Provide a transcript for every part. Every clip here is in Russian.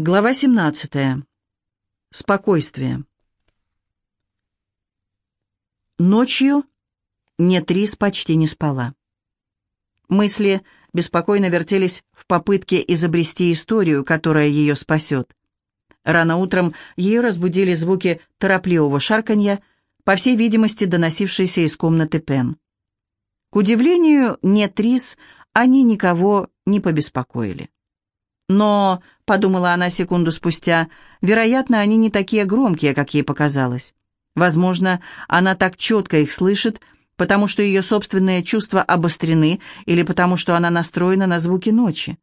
Глава 17. Спокойствие. Ночью Нетрис почти не спала. Мысли беспокойно вертелись в попытке изобрести историю, которая ее спасет. Рано утром ее разбудили звуки торопливого шарканья, по всей видимости, доносившиеся из комнаты Пен. К удивлению Нетрис, они никого не побеспокоили. Но, подумала она секунду спустя, вероятно, они не такие громкие, как ей показалось. Возможно, она так четко их слышит, потому что ее собственные чувства обострены или потому что она настроена на звуки ночи.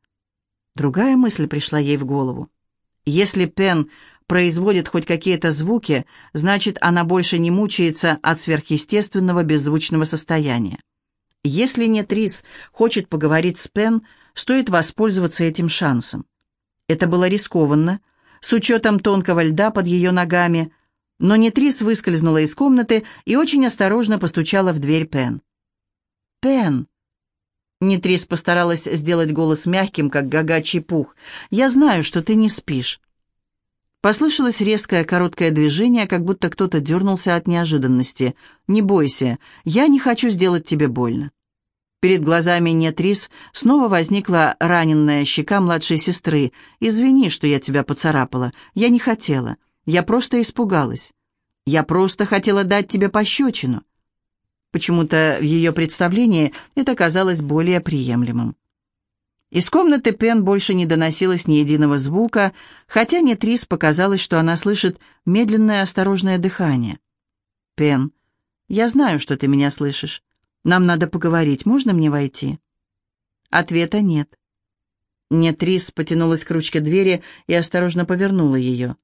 Другая мысль пришла ей в голову. Если Пен производит хоть какие-то звуки, значит, она больше не мучается от сверхъестественного беззвучного состояния. Если нет Рис хочет поговорить с Пен, стоит воспользоваться этим шансом. Это было рискованно, с учетом тонкого льда под ее ногами, но Нетрис выскользнула из комнаты и очень осторожно постучала в дверь Пен. «Пен!» Нетрис постаралась сделать голос мягким, как гагачий пух. «Я знаю, что ты не спишь». Послышалось резкое короткое движение, как будто кто-то дернулся от неожиданности. «Не бойся, я не хочу сделать тебе больно». Перед глазами Нетрис снова возникла раненная щека младшей сестры. «Извини, что я тебя поцарапала. Я не хотела. Я просто испугалась. Я просто хотела дать тебе пощечину». Почему-то в ее представлении это казалось более приемлемым. Из комнаты Пен больше не доносилось ни единого звука, хотя Нетрис показалось, что она слышит медленное осторожное дыхание. «Пен, я знаю, что ты меня слышишь. Нам надо поговорить. Можно мне войти?» Ответа нет. Нетрис потянулась к ручке двери и осторожно повернула ее.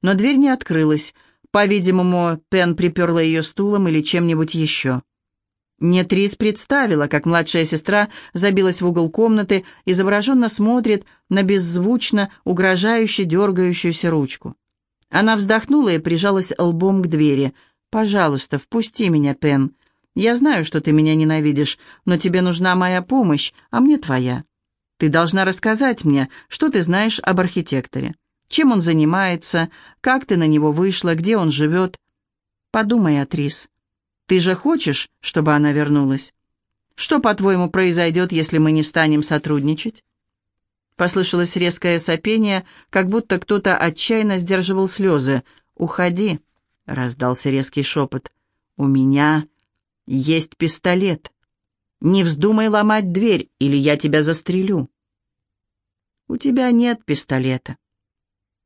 Но дверь не открылась. По-видимому, Пен приперла ее стулом или чем-нибудь еще. Нетрис представила, как младшая сестра забилась в угол комнаты и завороженно смотрит на беззвучно угрожающе дергающуюся ручку. Она вздохнула и прижалась лбом к двери. «Пожалуйста, впусти меня, Пен. Я знаю, что ты меня ненавидишь, но тебе нужна моя помощь, а мне твоя. Ты должна рассказать мне, что ты знаешь об архитекторе. Чем он занимается, как ты на него вышла, где он живет. Подумай, Атрис. Ты же хочешь, чтобы она вернулась? Что, по-твоему, произойдет, если мы не станем сотрудничать?» Послышалось резкое сопение, как будто кто-то отчаянно сдерживал слезы. «Уходи», — раздался резкий шепот. «У меня есть пистолет. Не вздумай ломать дверь, или я тебя застрелю. У тебя нет пистолета.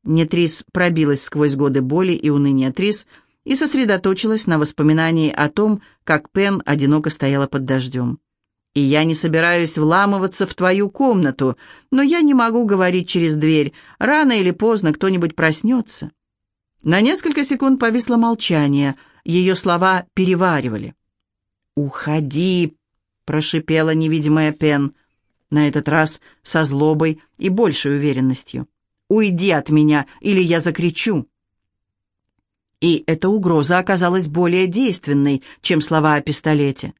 Нетрис пробилась сквозь годы боли и уныния Трис и сосредоточилась на воспоминании о том, как Пен одиноко стояла под дождем. «И я не собираюсь вламываться в твою комнату, но я не могу говорить через дверь. Рано или поздно кто-нибудь проснется». На несколько секунд повисло молчание, ее слова переваривали. «Уходи!» — прошипела невидимая Пен, на этот раз со злобой и большей уверенностью. «Уйди от меня, или я закричу!» И эта угроза оказалась более действенной, чем слова о пистолете.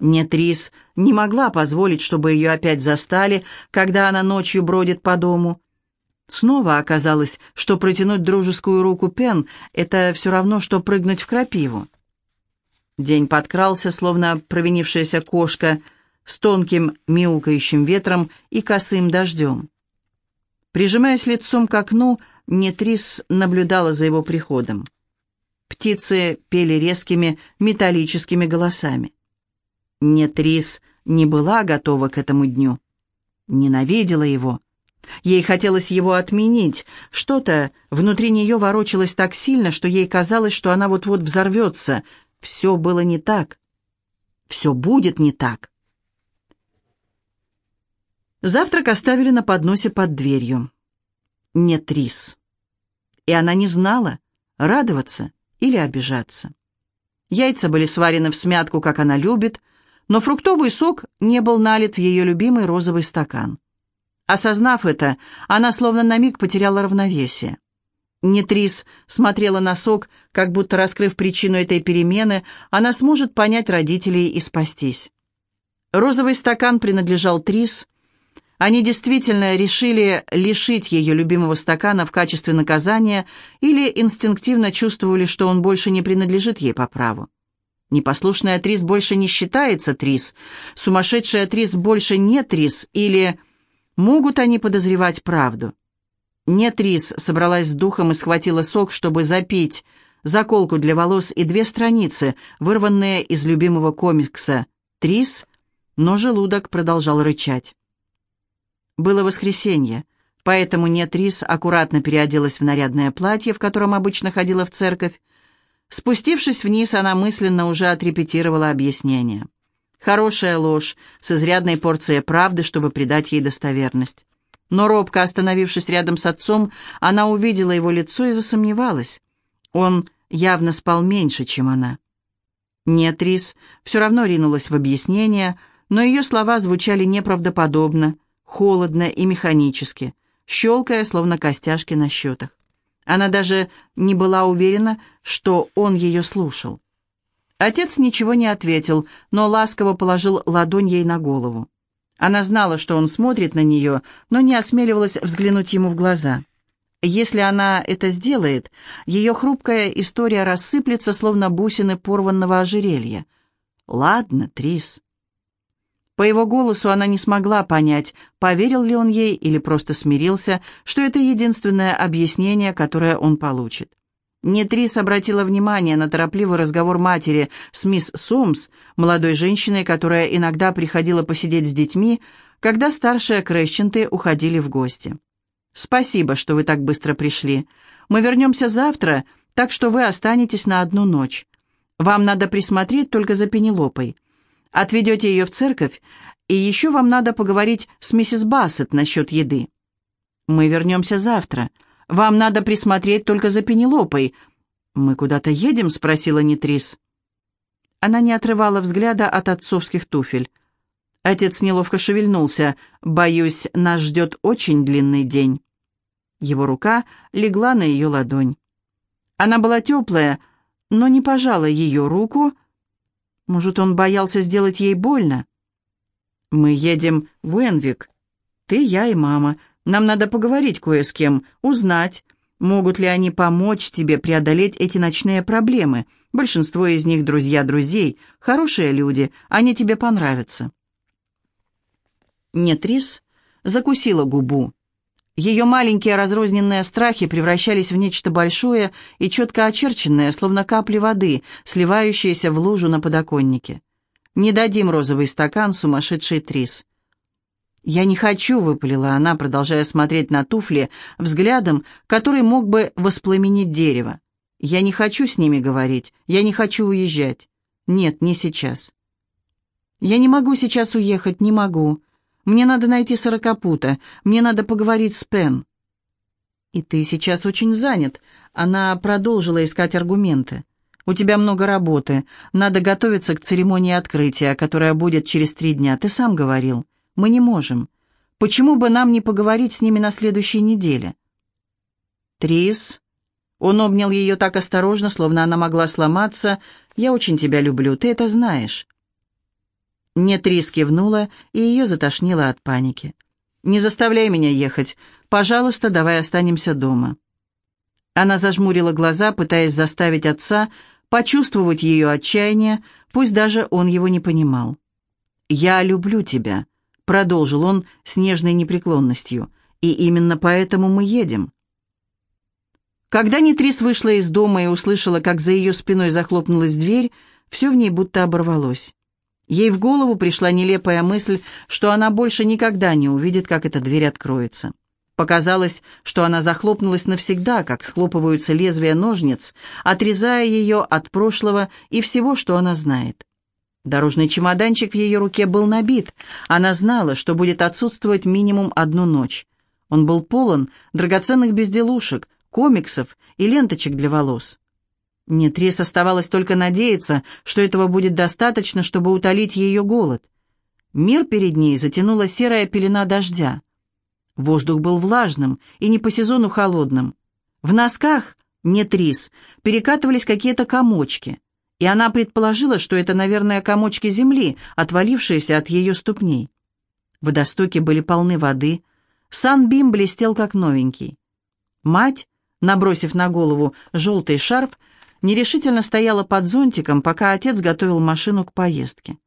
Нетрис не могла позволить, чтобы ее опять застали, когда она ночью бродит по дому. Снова оказалось, что протянуть дружескую руку Пен — это все равно, что прыгнуть в крапиву. День подкрался, словно провинившаяся кошка, с тонким мяукающим ветром и косым дождем. Прижимаясь лицом к окну, Нетрис наблюдала за его приходом. Птицы пели резкими металлическими голосами. Нетрис не была готова к этому дню. Ненавидела его. Ей хотелось его отменить. Что-то внутри нее ворочалось так сильно, что ей казалось, что она вот-вот взорвется — все было не так. Все будет не так. Завтрак оставили на подносе под дверью. Нет рис. И она не знала, радоваться или обижаться. Яйца были сварены в смятку, как она любит, но фруктовый сок не был налит в ее любимый розовый стакан. Осознав это, она словно на миг потеряла равновесие. Нетрис смотрела на сок, как будто, раскрыв причину этой перемены, она сможет понять родителей и спастись. Розовый стакан принадлежал Трис. Они действительно решили лишить ее любимого стакана в качестве наказания или инстинктивно чувствовали, что он больше не принадлежит ей по праву. Непослушная Трис больше не считается Трис, сумасшедшая Трис больше не Трис, или могут они подозревать правду? Нет, Трис собралась с духом и схватила сок, чтобы запить заколку для волос и две страницы, вырванные из любимого комикса «Трис», но желудок продолжал рычать. Было воскресенье, поэтому нет Рис аккуратно переоделась в нарядное платье, в котором обычно ходила в церковь. Спустившись вниз, она мысленно уже отрепетировала объяснение. Хорошая ложь, с изрядной порцией правды, чтобы придать ей достоверность. Но робко остановившись рядом с отцом, она увидела его лицо и засомневалась. Он явно спал меньше, чем она. Нет, Рис все равно ринулась в объяснение, но ее слова звучали неправдоподобно, холодно и механически, щелкая, словно костяшки на счетах. Она даже не была уверена, что он ее слушал. Отец ничего не ответил, но ласково положил ладонь ей на голову. Она знала, что он смотрит на нее, но не осмеливалась взглянуть ему в глаза. Если она это сделает, ее хрупкая история рассыплется, словно бусины порванного ожерелья. «Ладно, Трис». По его голосу она не смогла понять, поверил ли он ей или просто смирился, что это единственное объяснение, которое он получит. Нетрис обратила внимание на торопливый разговор матери с мисс Сомс, молодой женщиной, которая иногда приходила посидеть с детьми, когда старшие Крэщенты уходили в гости. «Спасибо, что вы так быстро пришли. Мы вернемся завтра, так что вы останетесь на одну ночь. Вам надо присмотреть только за Пенелопой. Отведете ее в церковь, и еще вам надо поговорить с миссис Бассет насчет еды. Мы вернемся завтра. Вам надо присмотреть только за Пенелопой. Мы куда-то едем?» — спросила Нитрис. Она не отрывала взгляда от отцовских туфель. Отец неловко шевельнулся. «Боюсь, нас ждет очень длинный день». Его рука легла на ее ладонь. Она была теплая, но не пожала ее руку. Может, он боялся сделать ей больно? «Мы едем в Уэнвик. Ты, я и мама. Нам надо поговорить кое с кем, узнать, могут ли они помочь тебе преодолеть эти ночные проблемы. Большинство из них друзья друзей, хорошие люди, они тебе понравятся». Нет, Рис закусила губу. Ее маленькие разрозненные страхи превращались в нечто большое и четко очерченное, словно капли воды, сливающиеся в лужу на подоконнике. «Не дадим розовый стакан, сумасшедший Трис». «Я не хочу», — выпалила она, продолжая смотреть на туфли, взглядом, который мог бы воспламенить дерево. «Я не хочу с ними говорить, я не хочу уезжать. Нет, не сейчас». «Я не могу сейчас уехать, не могу. Мне надо найти сорокопута. Мне надо поговорить с Пен». «И ты сейчас очень занят». Она продолжила искать аргументы. «У тебя много работы. Надо готовиться к церемонии открытия, которая будет через три дня. Ты сам говорил. Мы не можем. Почему бы нам не поговорить с ними на следующей неделе?» «Трис...» Он обнял ее так осторожно, словно она могла сломаться. «Я очень тебя люблю, ты это знаешь». Нетрис кивнула, и ее затошнило от паники. «Не заставляй меня ехать. Пожалуйста, давай останемся дома». Она зажмурила глаза, пытаясь заставить отца почувствовать ее отчаяние, пусть даже он его не понимал. «Я люблю тебя», — продолжил он с нежной непреклонностью, «и именно поэтому мы едем». Когда Нитрис вышла из дома и услышала, как за ее спиной захлопнулась дверь, все в ней будто оборвалось. Ей в голову пришла нелепая мысль, что она больше никогда не увидит, как эта дверь откроется. Показалось, что она захлопнулась навсегда, как схлопываются лезвия ножниц, отрезая ее от прошлого и всего, что она знает. Дорожный чемоданчик в ее руке был набит. Она знала, что будет отсутствовать минимум одну ночь. Он был полон драгоценных безделушек, комиксов и ленточек для волос. Нет, Рис оставалось только надеяться, что этого будет достаточно, чтобы утолить ее голод. Мир перед ней затянула серая пелена дождя. Воздух был влажным и не по сезону холодным. В носках, нет рис, перекатывались какие-то комочки, и она предположила, что это, наверное, комочки земли, отвалившиеся от ее ступней. Водостоки были полны воды, Сан-Бим блестел как новенький. Мать, набросив на голову желтый шарф, нерешительно стояла под зонтиком, пока отец готовил машину к поездке.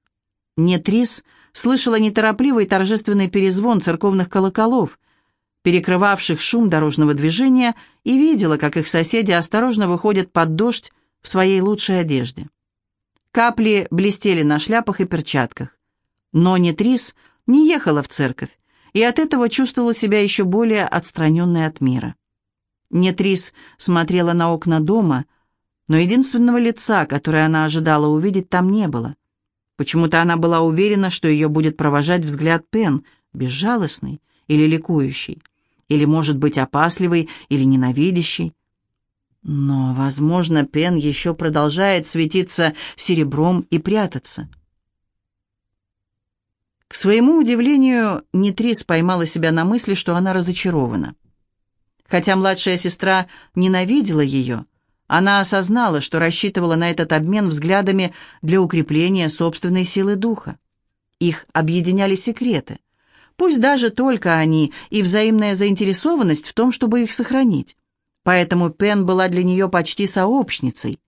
Нетрис слышала неторопливый торжественный перезвон церковных колоколов, перекрывавших шум дорожного движения, и видела, как их соседи осторожно выходят под дождь в своей лучшей одежде. Капли блестели на шляпах и перчатках. Но Нетрис не ехала в церковь, и от этого чувствовала себя еще более отстраненной от мира. Нетрис смотрела на окна дома, но единственного лица, которое она ожидала увидеть, там не было. Почему-то она была уверена, что ее будет провожать взгляд Пен, безжалостный или ликующий, или, может быть, опасливый или ненавидящий. Но, возможно, Пен еще продолжает светиться серебром и прятаться. К своему удивлению, Нитрис поймала себя на мысли, что она разочарована. Хотя младшая сестра ненавидела ее, она осознала, что рассчитывала на этот обмен взглядами для укрепления собственной силы духа. Их объединяли секреты, пусть даже только они, и взаимная заинтересованность в том, чтобы их сохранить. Поэтому Пен была для нее почти сообщницей.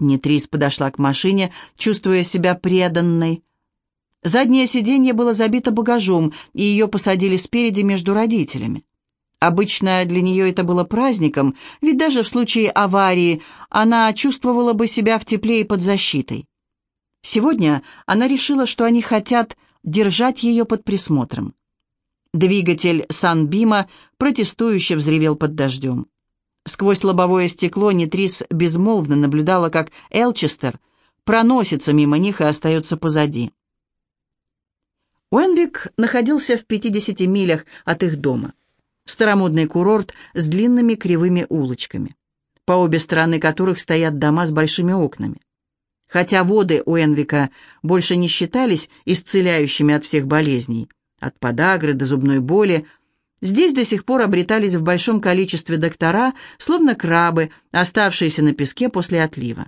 Нитрис подошла к машине, чувствуя себя преданной, Заднее сиденье было забито багажом, и ее посадили спереди между родителями. Обычно для нее это было праздником, ведь даже в случае аварии она чувствовала бы себя в тепле и под защитой. Сегодня она решила, что они хотят держать ее под присмотром. Двигатель Санбима протестующе взревел под дождем. Сквозь лобовое стекло Нитрис безмолвно наблюдала, как Элчестер проносится мимо них и остается позади. Уэнвик находился в 50 милях от их дома. Старомодный курорт с длинными кривыми улочками, по обе стороны которых стоят дома с большими окнами. Хотя воды Уэнвика больше не считались исцеляющими от всех болезней, от подагры до зубной боли, здесь до сих пор обретались в большом количестве доктора, словно крабы, оставшиеся на песке после отлива.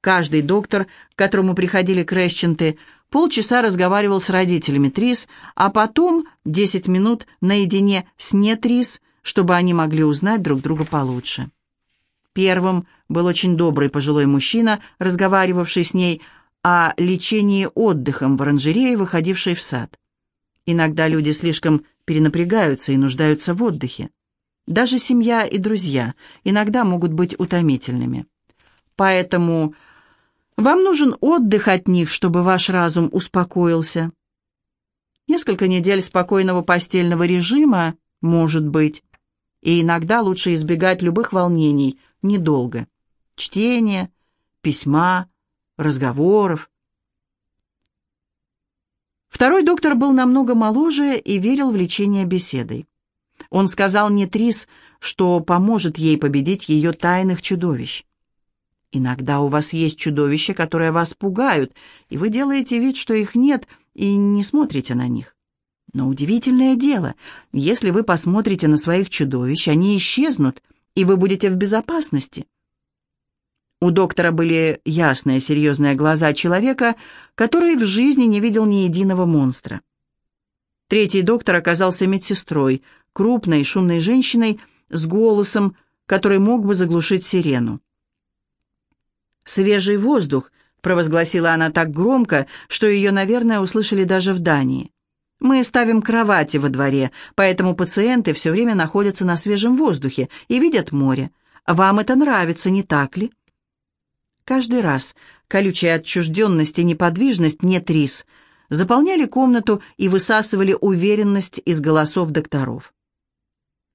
Каждый доктор, к которому приходили крещенты, полчаса разговаривал с родителями Трис, а потом 10 минут наедине с не Трис, чтобы они могли узнать друг друга получше. Первым был очень добрый пожилой мужчина, разговаривавший с ней о лечении отдыхом в оранжерее, выходившей в сад. Иногда люди слишком перенапрягаются и нуждаются в отдыхе. Даже семья и друзья иногда могут быть утомительными. Поэтому вам нужен отдых от них, чтобы ваш разум успокоился. Несколько недель спокойного постельного режима, может быть. И иногда лучше избегать любых волнений, недолго. Чтение, письма, разговоров. Второй доктор был намного моложе и верил в лечение беседой. Он сказал Нетрис, что поможет ей победить ее тайных чудовищ. Иногда у вас есть чудовища, которые вас пугают, и вы делаете вид, что их нет, и не смотрите на них. Но удивительное дело, если вы посмотрите на своих чудовищ, они исчезнут, и вы будете в безопасности. У доктора были ясные, серьезные глаза человека, который в жизни не видел ни единого монстра. Третий доктор оказался медсестрой, крупной, шумной женщиной с голосом, который мог бы заглушить сирену. «Свежий воздух», — провозгласила она так громко, что ее, наверное, услышали даже в Дании. «Мы ставим кровати во дворе, поэтому пациенты все время находятся на свежем воздухе и видят море. Вам это нравится, не так ли?» Каждый раз колючая отчужденность и неподвижность нет рис заполняли комнату и высасывали уверенность из голосов докторов.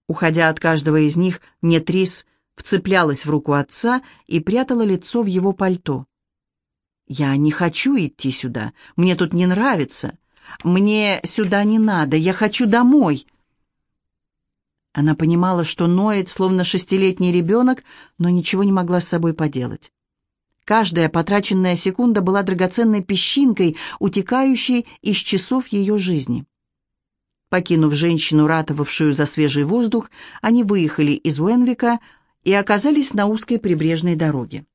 Уходя от каждого из них, нет рис вцеплялась в руку отца и прятала лицо в его пальто. «Я не хочу идти сюда. Мне тут не нравится. Мне сюда не надо. Я хочу домой». Она понимала, что ноет, словно шестилетний ребенок, но ничего не могла с собой поделать. Каждая потраченная секунда была драгоценной песчинкой, утекающей из часов ее жизни. Покинув женщину, ратовавшую за свежий воздух, они выехали из Уэнвика, и оказались на узкой прибрежной дороге.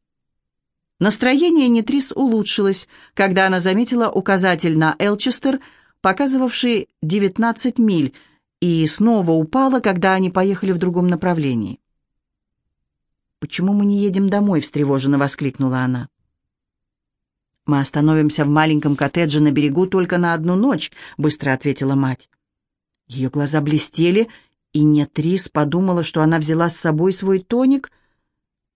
Настроение Нитрис улучшилось, когда она заметила указатель на Элчестер, показывавший 19 миль, и снова упала, когда они поехали в другом направлении. «Почему мы не едем домой?» — встревоженно воскликнула она. «Мы остановимся в маленьком коттедже на берегу только на одну ночь», — быстро ответила мать. Ее глаза блестели, и Нетрис подумала, что она взяла с собой свой тоник,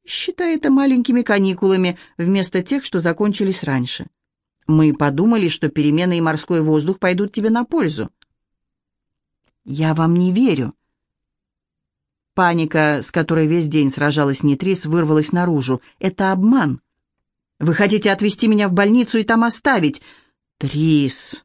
считая это маленькими каникулами, вместо тех, что закончились раньше. «Мы подумали, что перемены и морской воздух пойдут тебе на пользу». «Я вам не верю», Паника, с которой весь день сражалась Нитрис, вырвалась наружу. «Это обман. Вы хотите отвезти меня в больницу и там оставить?» «Трис!»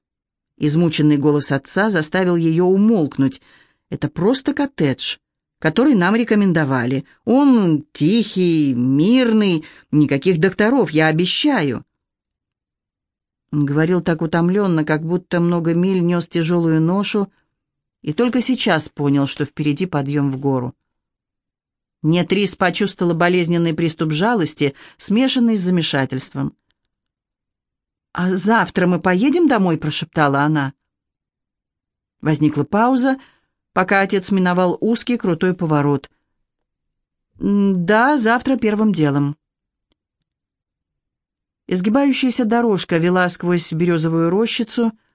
Измученный голос отца заставил ее умолкнуть. «Это просто коттедж, который нам рекомендовали. Он тихий, мирный, никаких докторов, я обещаю». Он говорил так утомленно, как будто много миль нес тяжелую ношу, и только сейчас понял, что впереди подъем в гору. Нетрис почувствовала болезненный приступ жалости, смешанный с замешательством. «А завтра мы поедем домой?» — прошептала она. Возникла пауза, пока отец миновал узкий крутой поворот. «Да, завтра первым делом». Изгибающаяся дорожка вела сквозь березовую рощицу —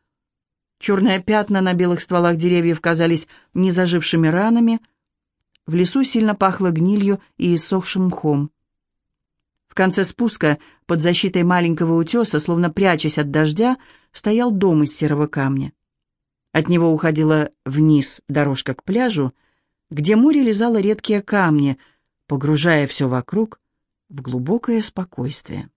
Черные пятна на белых стволах деревьев казались незажившими ранами. В лесу сильно пахло гнилью и иссохшим мхом. В конце спуска, под защитой маленького утеса, словно прячась от дождя, стоял дом из серого камня. От него уходила вниз дорожка к пляжу, где море лизало редкие камни, погружая все вокруг в глубокое спокойствие.